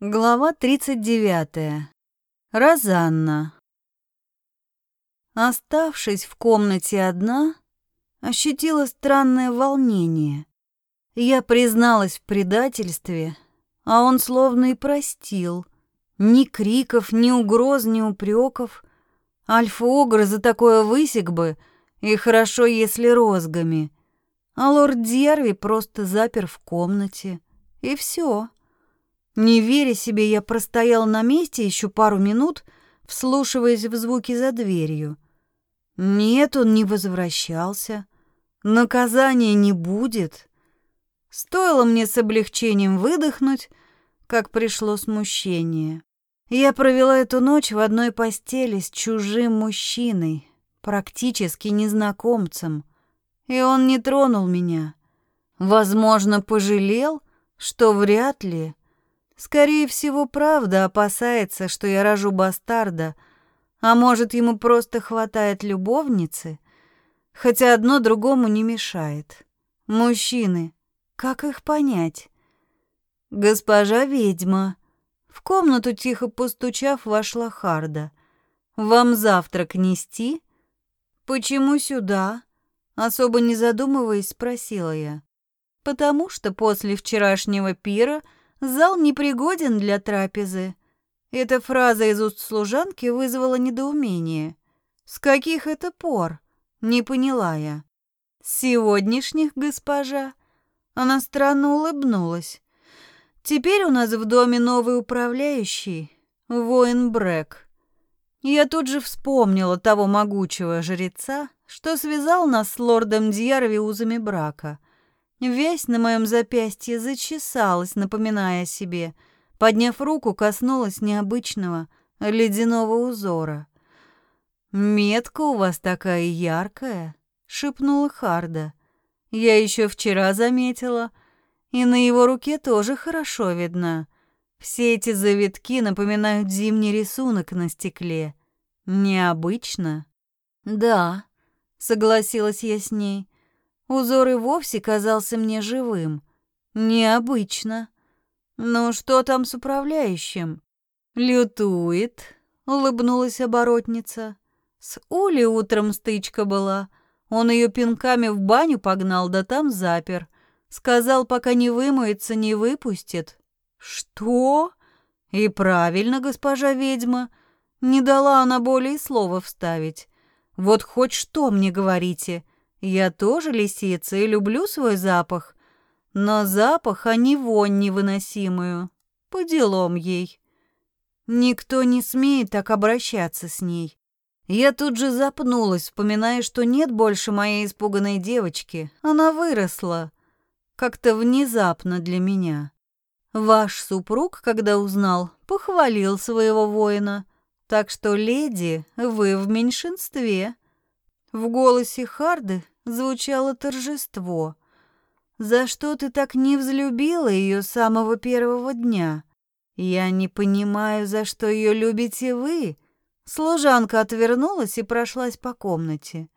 Глава 39. Розанна. Оставшись в комнате одна, ощутила странное волнение. Я призналась в предательстве, а он словно и простил. Ни криков, ни угроз, ни упреков. Альфа-огр за такое высек бы, и хорошо, если розгами. А лорд Дьярви просто запер в комнате, и все. Не веря себе, я простоял на месте еще пару минут, вслушиваясь в звуки за дверью. Нет, он не возвращался. Наказания не будет. Стоило мне с облегчением выдохнуть, как пришло смущение. Я провела эту ночь в одной постели с чужим мужчиной, практически незнакомцем, и он не тронул меня. Возможно, пожалел, что вряд ли. Скорее всего, правда опасается, что я рожу бастарда, а может, ему просто хватает любовницы, хотя одно другому не мешает. Мужчины, как их понять? Госпожа ведьма. В комнату тихо постучав, вошла Харда. Вам завтрак нести? Почему сюда? Особо не задумываясь, спросила я. Потому что после вчерашнего пира Зал непригоден для трапезы. Эта фраза из уст служанки вызвала недоумение. С каких это пор? Не поняла я. С сегодняшних, госпожа. Она странно улыбнулась. Теперь у нас в доме новый управляющий, воин Брэк. Я тут же вспомнила того могучего жреца, что связал нас с лордом Дьярви узами брака. Весь на моем запястье зачесалась, напоминая о себе. Подняв руку, коснулась необычного ледяного узора. «Метка у вас такая яркая», — шепнула Харда. «Я еще вчера заметила, и на его руке тоже хорошо видно. Все эти завитки напоминают зимний рисунок на стекле. Необычно?» «Да», — согласилась я с ней. Узор и вовсе казался мне живым. Необычно. Ну что там с управляющим? Лютует, улыбнулась оборотница. С Ули утром стычка была. Он ее пинками в баню погнал, да там запер. Сказал, пока не вымоется, не выпустит. Что? И правильно, госпожа ведьма. Не дала она более слова вставить. Вот хоть что мне говорите. Я тоже лисица и люблю свой запах, но запах, а не вонь невыносимую. По делам ей. Никто не смеет так обращаться с ней. Я тут же запнулась, вспоминая, что нет больше моей испуганной девочки. Она выросла. Как-то внезапно для меня. Ваш супруг, когда узнал, похвалил своего воина. Так что, леди, вы в меньшинстве. В голосе Харды звучало торжество. «За что ты так не взлюбила ее с самого первого дня? Я не понимаю, за что ее любите вы». Служанка отвернулась и прошлась по комнате.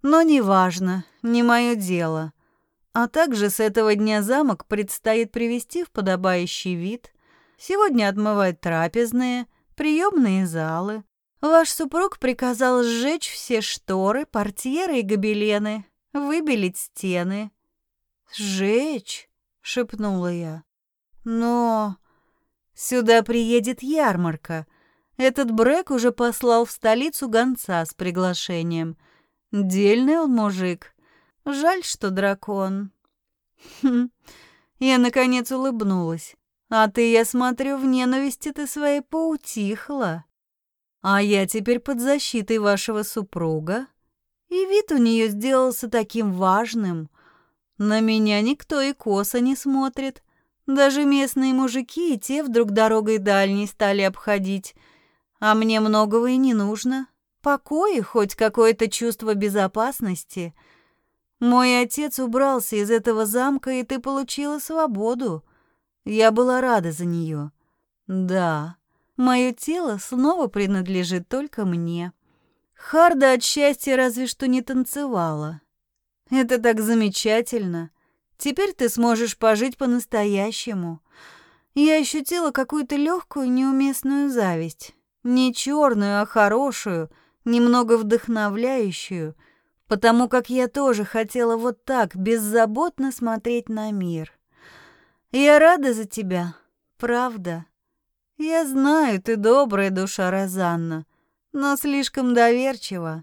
«Но неважно, не мое дело. А также с этого дня замок предстоит привести в подобающий вид. Сегодня отмывать трапезные, приемные залы, Ваш супруг приказал сжечь все шторы, портьеры и гобелены, выбелить стены. «Сжечь?» — шепнула я. «Но...» «Сюда приедет ярмарка. Этот Брэк уже послал в столицу гонца с приглашением. Дельный он мужик. Жаль, что дракон». Хм. Я, наконец, улыбнулась. «А ты, я смотрю, в ненависти ты своей поутихла». А я теперь под защитой вашего супруга. И вид у нее сделался таким важным. На меня никто и косо не смотрит. Даже местные мужики и те вдруг дорогой дальней стали обходить. А мне многого и не нужно. Покой хоть какое-то чувство безопасности. Мой отец убрался из этого замка, и ты получила свободу. Я была рада за нее. Да, Мое тело снова принадлежит только мне. Харда от счастья разве что не танцевала. Это так замечательно. Теперь ты сможешь пожить по-настоящему. я ощутила какую-то легкую неуместную зависть. Не черную, а хорошую, немного вдохновляющую, потому как я тоже хотела вот так беззаботно смотреть на мир. Я рада за тебя, правда. Я знаю, ты добрая душа, Розанна, но слишком доверчива.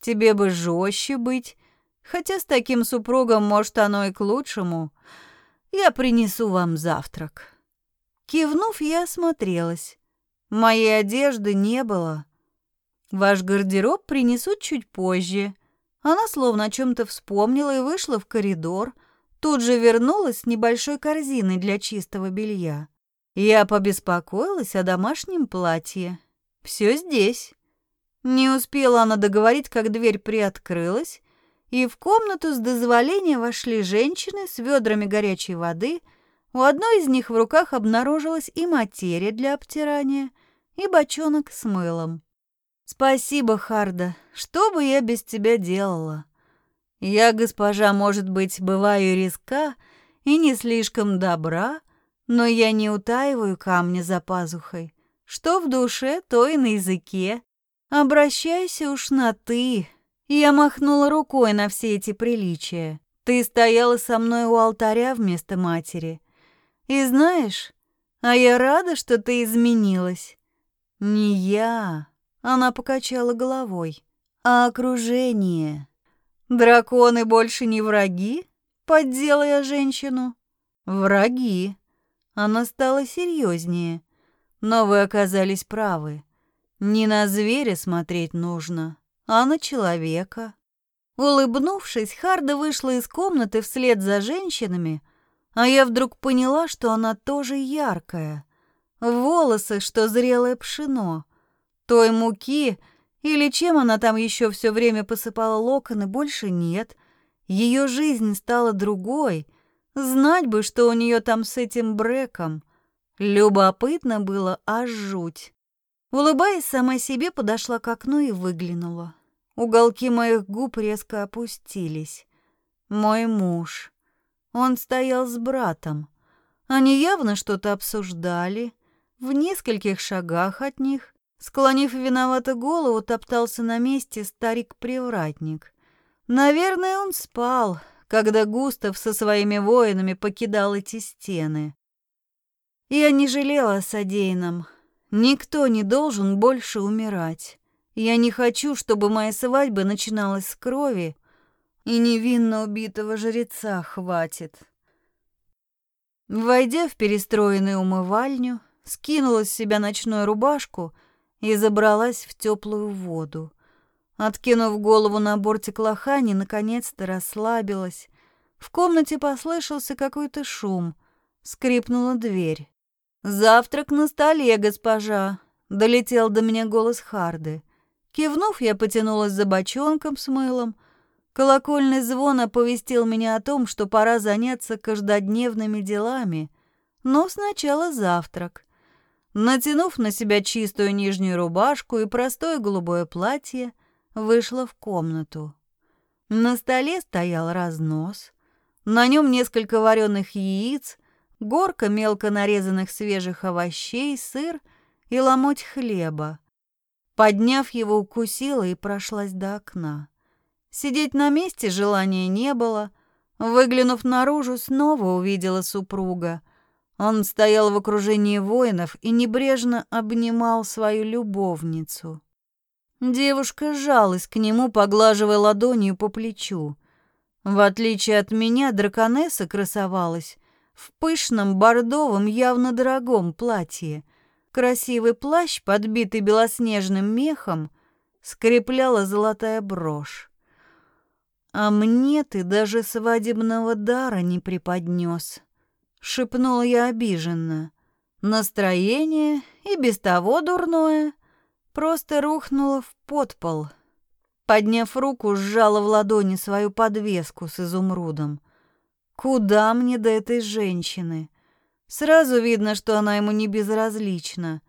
Тебе бы жестче быть, хотя с таким супругом, может, оно и к лучшему. Я принесу вам завтрак». Кивнув, я осмотрелась. Моей одежды не было. Ваш гардероб принесут чуть позже. Она словно о чем-то вспомнила и вышла в коридор. Тут же вернулась с небольшой корзиной для чистого белья. Я побеспокоилась о домашнем платье. Все здесь. Не успела она договорить, как дверь приоткрылась, и в комнату с дозволения вошли женщины с ведрами горячей воды. У одной из них в руках обнаружилась и материя для обтирания, и бочонок с мылом. «Спасибо, Харда. Что бы я без тебя делала? Я, госпожа, может быть, бываю риска и не слишком добра, но я не утаиваю камня за пазухой. Что в душе, то и на языке. Обращайся уж на «ты». Я махнула рукой на все эти приличия. Ты стояла со мной у алтаря вместо матери. И знаешь, а я рада, что ты изменилась. Не я, она покачала головой, а окружение. Драконы больше не враги? Поддела я женщину. Враги. Она стала серьезнее. Но вы оказались правы. Не на зверя смотреть нужно, а на человека. Улыбнувшись, Харда вышла из комнаты вслед за женщинами, а я вдруг поняла, что она тоже яркая. Волосы, что зрелое пшено. Той муки или чем она там еще все время посыпала локоны, больше нет. Ее жизнь стала другой. Знать бы, что у нее там с этим бреком. Любопытно было аж жуть. Улыбаясь сама себе, подошла к окну и выглянула. Уголки моих губ резко опустились. Мой муж. Он стоял с братом. Они явно что-то обсуждали. В нескольких шагах от них, склонив виновато голову, топтался на месте старик-привратник. Наверное, он спал, когда Густав со своими воинами покидал эти стены. Я не жалела о содеянном. Никто не должен больше умирать. Я не хочу, чтобы моя свадьба начиналась с крови, и невинно убитого жреца хватит. Войдя в перестроенную умывальню, скинула с себя ночную рубашку и забралась в теплую воду. Откинув голову на бортик лохани, наконец-то расслабилась. В комнате послышался какой-то шум. Скрипнула дверь. «Завтрак на столе, госпожа!» — долетел до меня голос Харды. Кивнув, я потянулась за бочонком с мылом. Колокольный звон оповестил меня о том, что пора заняться каждодневными делами. Но сначала завтрак. Натянув на себя чистую нижнюю рубашку и простое голубое платье, вышла в комнату. На столе стоял разнос. На нем несколько вареных яиц — горка мелко нарезанных свежих овощей, сыр и ломоть хлеба. Подняв его, укусила и прошлась до окна. Сидеть на месте желания не было. Выглянув наружу, снова увидела супруга. Он стоял в окружении воинов и небрежно обнимал свою любовницу. Девушка сжалась к нему, поглаживая ладонью по плечу. В отличие от меня, драконесса красовалась в пышном бордовом, явно дорогом платье. Красивый плащ, подбитый белоснежным мехом, скрепляла золотая брошь. «А мне ты даже свадебного дара не преподнес», — шепнула я обиженно. Настроение, и без того дурное, просто рухнуло в подпол. Подняв руку, сжала в ладони свою подвеску с изумрудом. Куда мне до этой женщины? Сразу видно, что она ему не безразлична.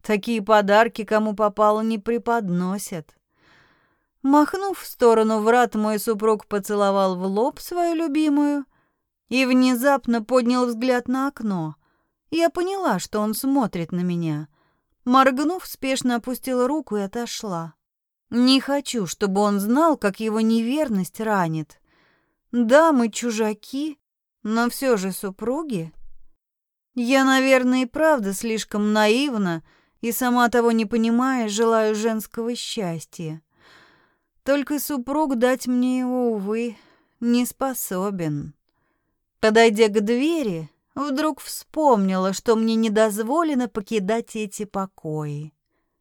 Такие подарки, кому попало, не преподносят. Махнув в сторону врат, мой супруг поцеловал в лоб свою любимую и внезапно поднял взгляд на окно. Я поняла, что он смотрит на меня. Моргнув, спешно опустила руку и отошла. Не хочу, чтобы он знал, как его неверность ранит. Да, мы чужаки, но все же супруги. Я, наверное, и правда слишком наивна и сама того не понимая, желаю женского счастья. Только супруг дать мне его, увы, не способен. Подойдя к двери, вдруг вспомнила, что мне не дозволено покидать эти покои.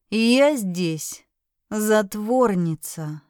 И я здесь, затворница.